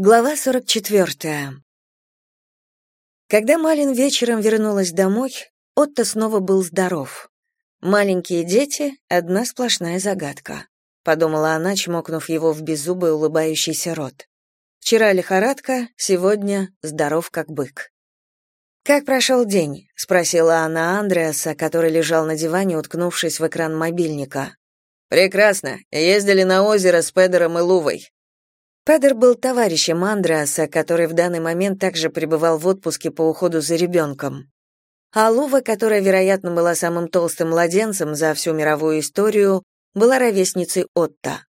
Глава 44. Когда Малин вечером вернулась домой, Отто снова был здоров. Маленькие дети — одна сплошная загадка, подумала она, чмокнув его в беззубый улыбающийся рот. Вчера лихорадка, сегодня здоров как бык. «Как прошел день?» — спросила она Андреаса, который лежал на диване, уткнувшись в экран мобильника. «Прекрасно. Ездили на озеро с Педером и Лувой. Педер был товарищем Андреаса, который в данный момент также пребывал в отпуске по уходу за ребенком. А Лува, которая, вероятно, была самым толстым младенцем за всю мировую историю, была ровесницей Отто.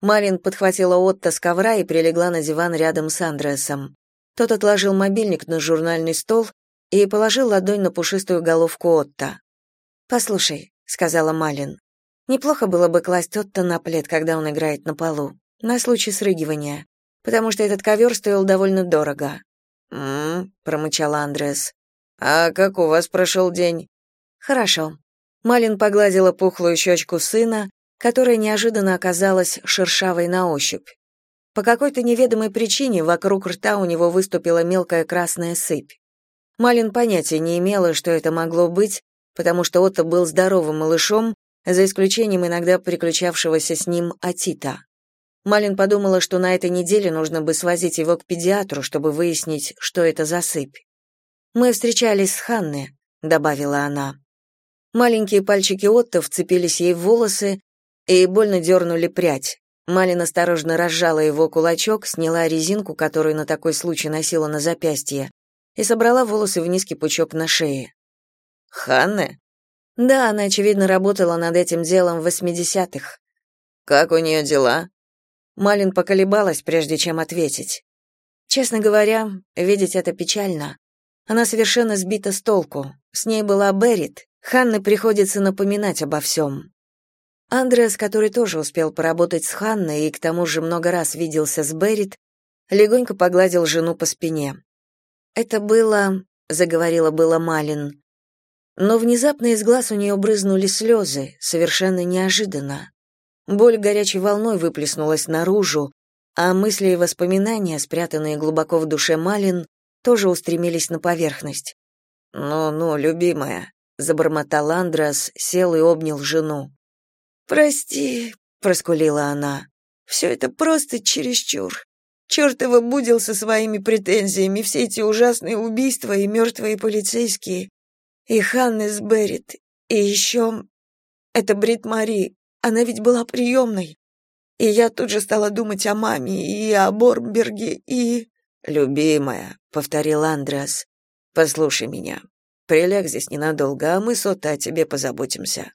Малин подхватила Отто с ковра и прилегла на диван рядом с Андреасом. Тот отложил мобильник на журнальный стол и положил ладонь на пушистую головку Отто. «Послушай», — сказала Малин, — «неплохо было бы класть Отто на плед, когда он играет на полу на случай срыгивания, потому что этот ковер стоил довольно дорого. «М-м», промычал Андрес. «А как у вас прошел день?» «Хорошо». Малин погладила пухлую щечку сына, которая неожиданно оказалась шершавой на ощупь. По какой-то неведомой причине вокруг рта у него выступила мелкая красная сыпь. Малин понятия не имела, что это могло быть, потому что Отто был здоровым малышом, за исключением иногда приключавшегося с ним атита. Малин подумала, что на этой неделе нужно бы свозить его к педиатру, чтобы выяснить, что это за сыпь. «Мы встречались с Ханной», — добавила она. Маленькие пальчики Отто вцепились ей в волосы и больно дернули прядь. Малин осторожно разжала его кулачок, сняла резинку, которую на такой случай носила на запястье, и собрала волосы в низкий пучок на шее. «Ханна?» Да, она, очевидно, работала над этим делом в восьмидесятых. «Как у нее дела?» Малин поколебалась, прежде чем ответить. Честно говоря, видеть это печально. Она совершенно сбита с толку. С ней была Беррит. Ханне приходится напоминать обо всем. Андреас, который тоже успел поработать с Ханной и к тому же много раз виделся с Беррит, легонько погладил жену по спине. «Это было...» — заговорила было Малин. Но внезапно из глаз у нее брызнули слезы, совершенно неожиданно. Боль горячей волной выплеснулась наружу, а мысли и воспоминания, спрятанные глубоко в душе Малин, тоже устремились на поверхность. «Ну-ну, любимая», — забормотал Андрас, сел и обнял жену. «Прости», — проскулила она, — «все это просто чересчур. Чертова будил со своими претензиями, все эти ужасные убийства и мертвые полицейские. И Ханнес Беррит, и еще... Это Брит Мари, она ведь была приемной. И я тут же стала думать о маме и о Бормберге, и... «Любимая», — повторил Андрес, — «послушай меня. Приляг здесь ненадолго, а мы с Отто о тебе позаботимся».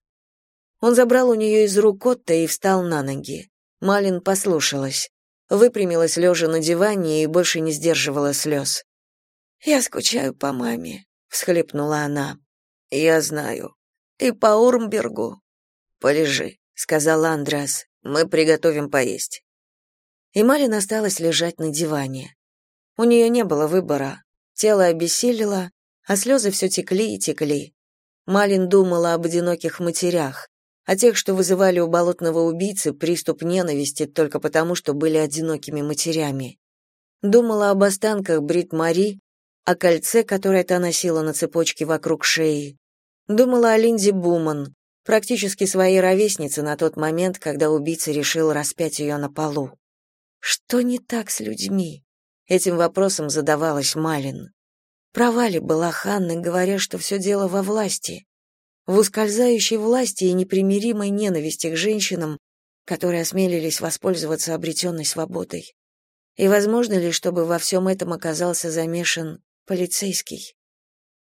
Он забрал у нее из рук Отто и встал на ноги. Малин послушалась. Выпрямилась лежа на диване и больше не сдерживала слез. «Я скучаю по маме», — всхлипнула она. «Я знаю. И по Урмбергу». «Полежи», сказал Андрас. Мы приготовим поесть. И Малин осталась лежать на диване. У нее не было выбора. Тело обессилило, а слезы все текли и текли. Малин думала об одиноких матерях, о тех, что вызывали у болотного убийцы приступ ненависти только потому, что были одинокими матерями. Думала об останках Брит Мари, о кольце, которое та носила на цепочке вокруг шеи. Думала о Линде Буман, практически своей ровесницы на тот момент, когда убийца решил распять ее на полу. Что не так с людьми? Этим вопросом задавалась Малин. Права ли была Ханна, говоря, что все дело во власти? В ускользающей власти и непримиримой ненависти к женщинам, которые осмелились воспользоваться обретенной свободой. И возможно ли, чтобы во всем этом оказался замешан полицейский?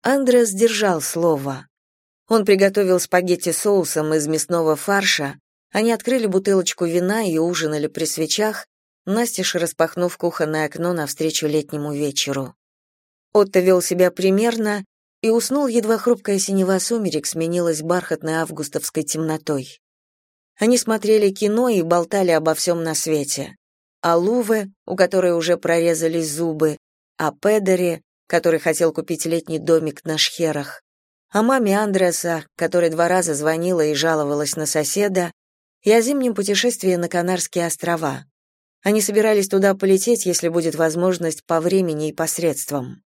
Андрес держал слово. Он приготовил спагетти соусом из мясного фарша, они открыли бутылочку вина и ужинали при свечах, настежь распахнув кухонное окно навстречу летнему вечеру. Отто вел себя примерно и уснул, едва хрупкая синева сумерек сменилась бархатной августовской темнотой. Они смотрели кино и болтали обо всем на свете. О Луве, у которой уже прорезались зубы, о Педере, который хотел купить летний домик на Шхерах, о маме Андреса, которая два раза звонила и жаловалась на соседа, и о зимнем путешествии на Канарские острова. Они собирались туда полететь, если будет возможность по времени и посредствам.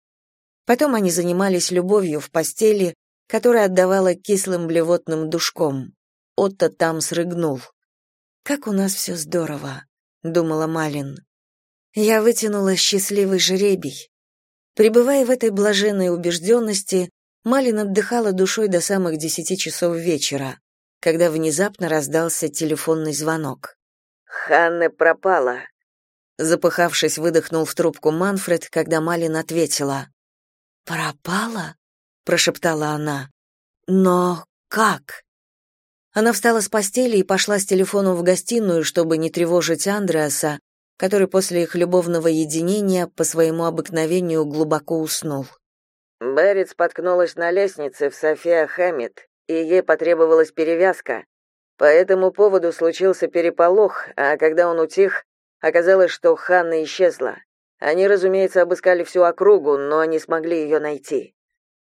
Потом они занимались любовью в постели, которая отдавала кислым блевотным душком. Отто там срыгнул. «Как у нас все здорово», — думала Малин. Я вытянула счастливый жребий. Пребывая в этой блаженной убежденности, Малин отдыхала душой до самых десяти часов вечера, когда внезапно раздался телефонный звонок. «Ханна пропала», — запыхавшись, выдохнул в трубку Манфред, когда Малин ответила. «Пропала?» — прошептала она. «Но как?» Она встала с постели и пошла с телефоном в гостиную, чтобы не тревожить Андреаса, который после их любовного единения по своему обыкновению глубоко уснул. Берет споткнулась на лестнице в София Хэммит, и ей потребовалась перевязка. По этому поводу случился переполох, а когда он утих, оказалось, что Ханна исчезла. Они, разумеется, обыскали всю округу, но не смогли ее найти.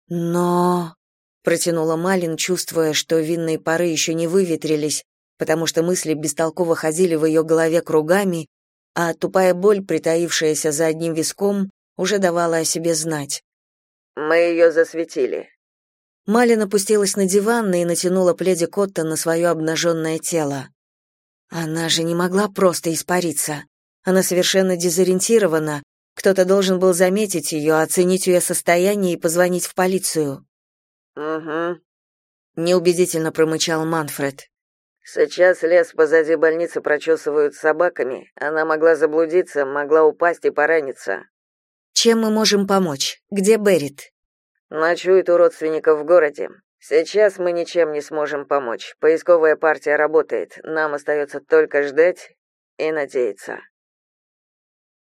Но протянула Малин, чувствуя, что винные пары еще не выветрились, потому что мысли бестолково ходили в ее голове кругами, а тупая боль, притаившаяся за одним виском, уже давала о себе знать. Мы ее засветили. Малин опустилась на диван и натянула пледи Котта на свое обнаженное тело. Она же не могла просто испариться. Она совершенно дезориентирована. Кто-то должен был заметить ее, оценить ее состояние и позвонить в полицию. Угу. Неубедительно промычал Манфред. Сейчас лес позади больницы прочесывают собаками. Она могла заблудиться, могла упасть и пораниться. Чем мы можем помочь? Где Берит? Ночует у родственников в городе. Сейчас мы ничем не сможем помочь. Поисковая партия работает. Нам остается только ждать и надеяться.